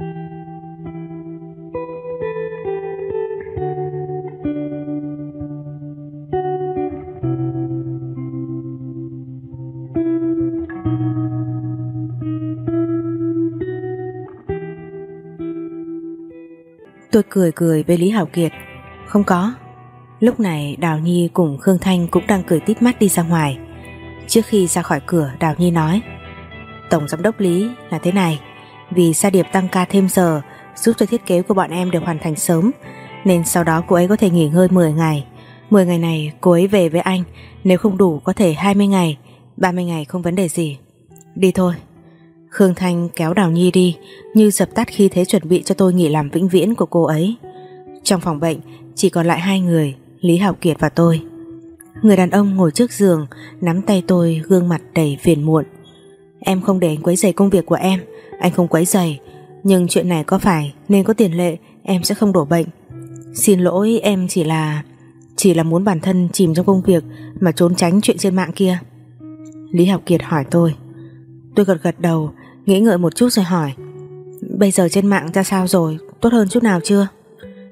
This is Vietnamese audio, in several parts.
Tôi cười cười với Lý Hảo Kiệt. Không có. Lúc này Đào Nhi cùng Khương Thanh cũng đang cười tít mắt đi ra ngoài. Trước khi ra khỏi cửa, Đào Nhi nói, Tổng giám đốc Lý là thế này. Vì Sa Điệp tăng ca thêm giờ, Giúp cho thiết kế của bọn em được hoàn thành sớm, Nên sau đó cô ấy có thể nghỉ ngơi 10 ngày. 10 ngày này cô ấy về với anh, Nếu không đủ có thể 20 ngày 30 ngày không vấn đề gì. Đi thôi. Khương Thanh kéo Đào Nhi đi, Như dập tắt khi thế chuẩn bị cho tôi nghỉ làm vĩnh viễn của cô ấy. Trong phòng bệnh, Chỉ còn lại hai người, Lý hảo Kiệt và tôi. Người đàn ông ngồi trước giường, Nắm tay tôi gương mặt đầy phiền muộn. Em không để anh quấy rầy công việc của em anh không quấy rầy, Nhưng chuyện này có phải nên có tiền lệ, Em sẽ không đổ bệnh. Xin lỗi, em chỉ là Chỉ là muốn bản thân chìm trong công việc Mà trốn tránh chuyện trên mạng kia. Lý Học Kiệt hỏi tôi. Tôi gật gật đầu, Nghĩ ngợi một chút rồi hỏi. Bây giờ trên mạng ra sao rồi? Tốt hơn chút nào chưa?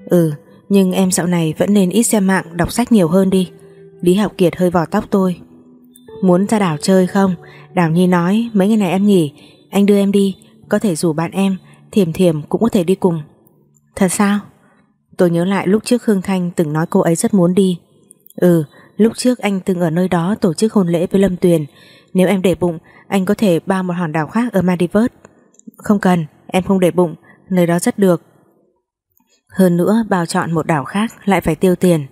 Ừ nhưng em dạo này vẫn nên ít xem mạng, Đọc sách nhiều hơn đi. Lý Học Kiệt hơi vò tóc tôi. Muốn ra đảo chơi không? Đào Nhi nói, mấy ngày này em nghỉ, Anh đưa em đi. Có thể rủ bạn em Thiềm thiềm cũng có thể đi cùng. Thật sao? Tôi nhớ lại lúc trước Hương Thanh từng nói cô ấy rất muốn đi. Ừ Lúc trước anh từng ở nơi đó tổ chức hôn lễ với Lâm Tuyền. Nếu em để bụng Anh có thể bao một hòn đảo khác ở Maldives. Không cần Em không để bụng Nơi đó rất được. Hơn nữa bao chọn một đảo khác Lại phải tiêu tiền.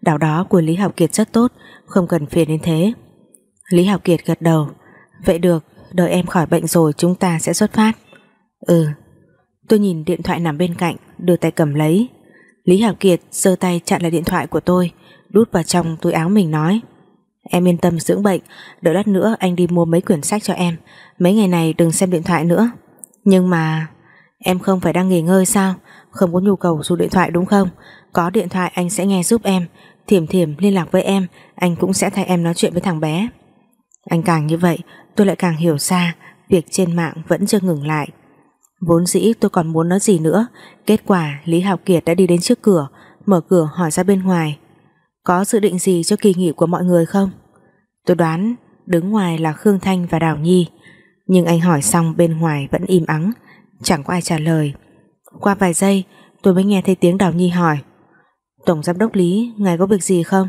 Đảo đó của Lý Học Kiệt rất tốt Không cần phiền đến thế. Lý Học Kiệt gật đầu. Vậy được, đợi em khỏi bệnh rồi chúng ta sẽ xuất phát. Ừ. Tôi nhìn điện thoại nằm bên cạnh, Đưa tay cầm lấy. Lý Hảo Kiệt giơ tay chặn lại điện thoại của tôi, Đút vào trong túi áo mình nói, Em yên tâm dưỡng bệnh, Đợi lát nữa anh đi mua mấy quyển sách cho em. Mấy ngày này đừng xem điện thoại nữa. Nhưng mà Em không phải đang nghỉ ngơi sao? Không có nhu cầu dùng điện thoại đúng không? Có điện thoại anh sẽ nghe giúp em. Thiểm thiểm liên lạc với em, Anh cũng sẽ thay em nói chuyện với thằng bé. Anh càng như vậy, tôi lại càng hiểu ra Việc trên mạng vẫn chưa ngừng lại. Vốn dĩ tôi còn muốn nói gì nữa. Kết quả, Lý Hào Kiệt đã đi đến trước cửa, Mở cửa hỏi ra bên ngoài, Có dự định gì cho kỳ nghỉ của mọi người không? Tôi đoán, Đứng ngoài là Khương Thanh và Đào Nhi, Nhưng anh hỏi xong bên ngoài vẫn im ắng, Chẳng có ai trả lời. Qua vài giây, tôi mới nghe thấy tiếng Đào Nhi hỏi, Tổng giám đốc Lý, Ngài có việc gì không?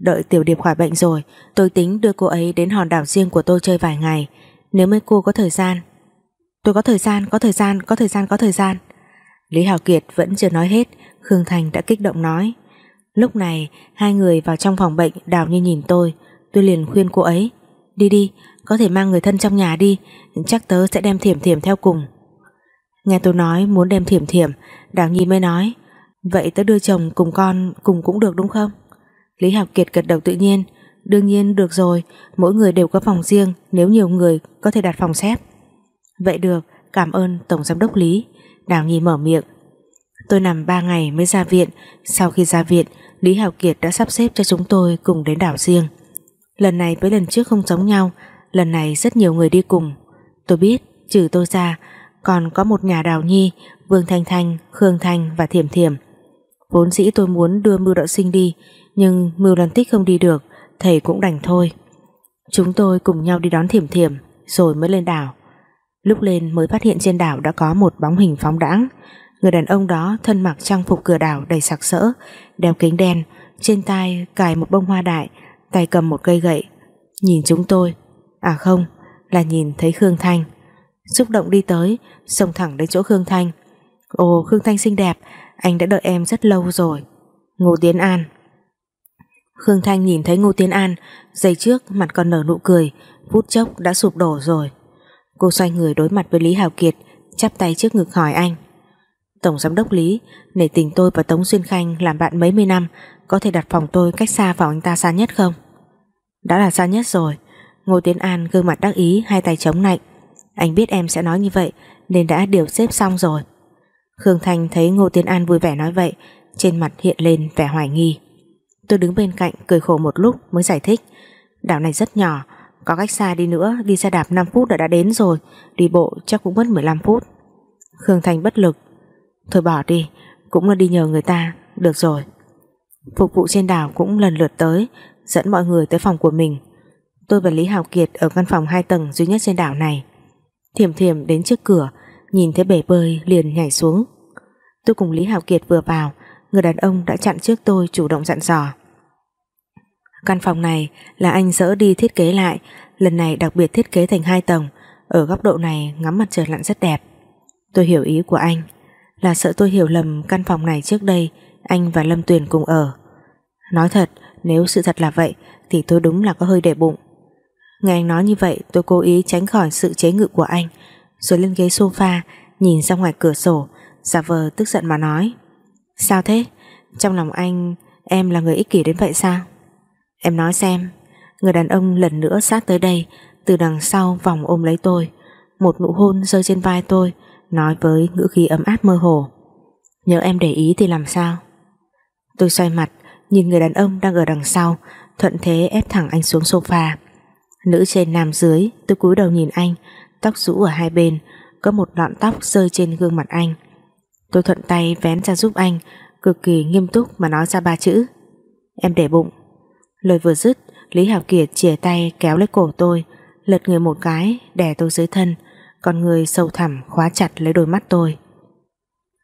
Đợi Tiểu Điệp khỏi bệnh rồi, Tôi tính đưa cô ấy đến hòn đảo riêng của tôi chơi vài ngày, Nếu mấy cô có thời gian Tôi có thời gian, có thời gian, có thời gian, có thời gian. Lý Hảo Kiệt vẫn chưa nói hết Khương Thành đã kích động nói. Lúc này hai người vào trong phòng bệnh Đào như nhìn tôi. Tôi liền khuyên cô ấy Đi đi, có thể mang người thân trong nhà đi Chắc tớ sẽ đem thiểm thiểm theo cùng. Nghe tôi nói muốn đem thiểm thiểm Đào Nhi mới nói Vậy tớ đưa chồng cùng con cùng cũng được đúng không? Lý hảo Kiệt gật đầu tự nhiên Đương nhiên được rồi Mỗi người đều có phòng riêng Nếu nhiều người có thể đặt phòng xếp. Vậy được Cảm ơn Tổng Giám đốc Lý. Đào Nhi mở miệng. Tôi nằm 3 ngày mới ra viện. Sau khi ra viện Lý Hào Kiệt đã sắp xếp cho chúng tôi cùng đến đảo riêng. Lần này với lần trước không giống nhau. Lần này rất nhiều người đi cùng. Tôi biết trừ tôi ra Còn có một nhà Đào Nhi Vương Thanh Thanh, Khương Thanh và Thiểm Thiểm. Vốn dĩ tôi muốn đưa Mưu Đạo Sinh đi Nhưng Mưu Lan Tích không đi được Thầy cũng đành thôi. Chúng tôi cùng nhau đi đón Thiểm Thiểm Rồi mới lên đảo. Lúc lên mới phát hiện trên đảo đã có một bóng hình phóng đãng. Người đàn ông đó thân mặc trang phục cửa đảo đầy sặc sỡ, Đeo kính đen, Trên tay cài một bông hoa đại, Tay cầm một cây gậy. Nhìn chúng tôi À không, là nhìn thấy Khương Thanh. Xúc động đi tới, Xông thẳng đến chỗ Khương Thanh. Ồ, Khương Thanh xinh đẹp, Anh đã đợi em rất lâu rồi. Ngô Tiến An. Khương Thanh nhìn thấy Ngô Tiến An Giây trước mặt còn nở nụ cười, Phút chốc đã sụp đổ rồi. Cô xoay người đối mặt với Lý Hào Kiệt, chắp tay trước ngực hỏi anh. Tổng giám đốc Lý, nể tình tôi và Tống Xuyên Khanh làm bạn mấy mươi năm, có thể đặt phòng tôi cách xa phòng anh ta xa nhất không? Đã là xa nhất rồi. Ngô Tiến An gương mặt đắc ý, hai tay chống nạnh. Anh biết em sẽ nói như vậy, nên đã điều xếp xong rồi. Khương Thanh thấy Ngô Tiến An vui vẻ nói vậy, trên mặt hiện lên vẻ hoài nghi. Tôi đứng bên cạnh, cười khổ một lúc mới giải thích. Đảo này rất nhỏ có cách xa đi nữa, đi xe đạp 5 phút đã đã đến rồi. Đi bộ chắc cũng mất 15 phút. Khương Thành bất lực. Thôi bỏ đi, Cũng là đi nhờ người ta. Được rồi. Phục vụ trên đảo cũng lần lượt tới, Dẫn mọi người tới phòng của mình. Tôi và Lý Hào Kiệt ở căn phòng 2 tầng duy nhất trên đảo này. Thiểm thiểm đến trước cửa, Nhìn thấy bể bơi liền nhảy xuống. Tôi cùng Lý Hào Kiệt vừa vào, Người đàn ông đã chặn trước tôi chủ động dặn dò. Căn phòng này là anh dỡ đi thiết kế lại, Lần này đặc biệt thiết kế thành hai tầng, Ở góc độ này ngắm mặt trời lặn rất đẹp Tôi hiểu ý của anh, Là sợ tôi hiểu lầm căn phòng này trước đây Anh và Lâm Tuyền cùng ở Nói thật, Nếu sự thật là vậy Thì tôi đúng là có hơi để bụng Nghe anh nói như vậy, tôi cố ý tránh khỏi sự chế ngự của anh, Rồi lên ghế sofa, Nhìn ra ngoài cửa sổ, Giả vờ tức giận mà nói Sao thế? Trong lòng anh, Em là người ích kỷ đến vậy sao? Em nói xem, Người đàn ông lần nữa sát tới đây, Từ đằng sau vòng ôm lấy tôi. Một nụ hôn rơi trên vai tôi, Nói với ngữ khí ấm áp mơ hồ. Nhớ em để ý thì làm sao? Tôi xoay mặt, Nhìn người đàn ông đang ở đằng sau, Thuận thế ép thẳng anh xuống sofa. Nữ trên nam dưới, Tôi cúi đầu nhìn anh, Tóc rũ ở hai bên, Có một lọn tóc rơi trên gương mặt anh. Tôi thuận tay vén ra giúp anh, Cực kỳ nghiêm túc mà nói ra ba chữ. Em để bụng. Lời vừa dứt, Lý Hảo Kiệt chìa tay kéo lấy cổ tôi, Lật người một cái, đè tôi dưới thân, Còn người sâu thẳm khóa chặt lấy đôi mắt tôi.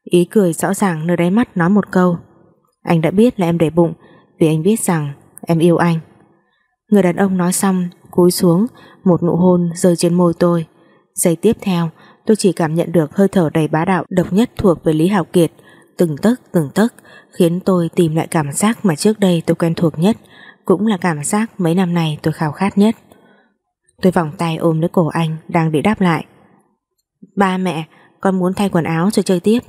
Ý cười rõ ràng nơi đáy mắt nói một câu, Anh đã biết là em để bụng, Vì anh biết rằng em yêu anh. Người đàn ông nói xong, Cúi xuống, Một nụ hôn rơi trên môi tôi. Giây tiếp theo, tôi chỉ cảm nhận được hơi thở đầy bá đạo độc nhất thuộc về Lý Hảo Kiệt, từng tấc từng tấc, khiến tôi tìm lại cảm giác mà trước đây tôi quen thuộc nhất cũng là cảm giác mấy năm này tôi khao khát nhất. Tôi vòng tay ôm lấy cổ anh đang bị đáp lại. Ba mẹ, con muốn thay quần áo rồi chơi tiếp.